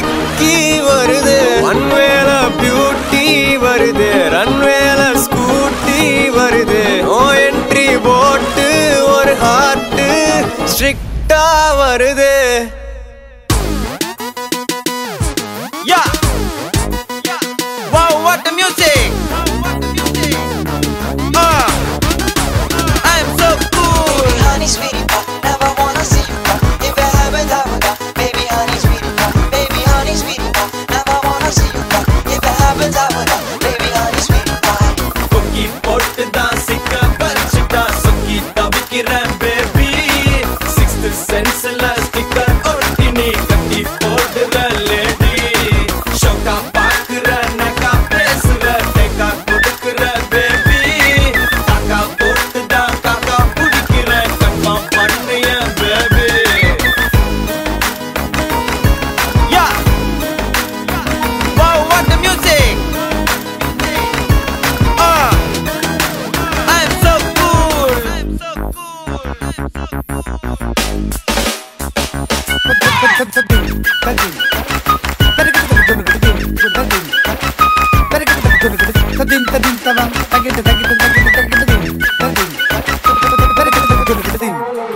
சிக்கி வருது. ஒன்வேல பியூட்டி வருது. ரன்வேல ஸ்கூட்டி வருது. ஓ என்ட்ரி போட்டு ஒரு ஹார்ட் ஸ்ட்ரிக்டா வருது. Yeah. Wow, what the music?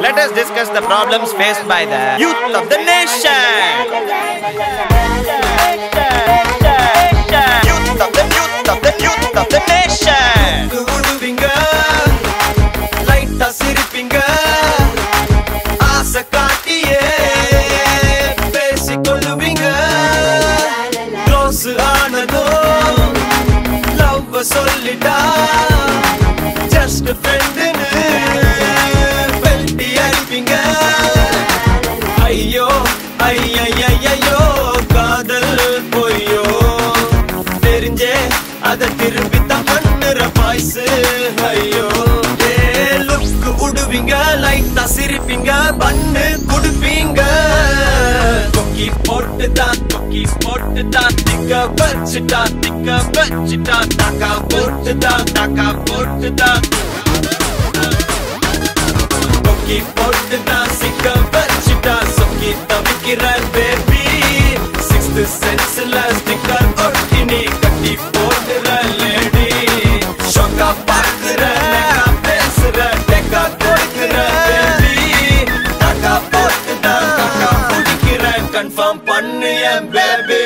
Let us discuss the problems faced by the youth of the nation. Youth of the youth of the youth of the nation. சொல்லிட்டா? Just ஃப்ரெண்டுன்னு வெல்டி அடிப்பீங்க? ஐயோ ஐயோ காதல் பொய்யோ? தெரிஞ்சே அதை திரும்பி தான் பண்ணுற பாய்ஸ். ஐயோ ஏ லுக் உடுவீங்க லைட்டா சிரிப்பீங்க பண்ணு குடுப்பீங்க. தூக்கி போட்டு தான் கொக்கி போட்டு தான் திக்க வச்சுட்டான் திக்க வச்சுட்டான் தாக்கா போட்டு தான் தாக்கா போட்டு தான் கொக்கி போட்டு தான் சிக்க வச்சுட்டான் சொக்கி தவிக்கிற பேபி சிக்ஸ்த் சென்ஸ்ல ஸ்டிக்கர் கன்ஃபார்ம் பண்ணு என் பேபி.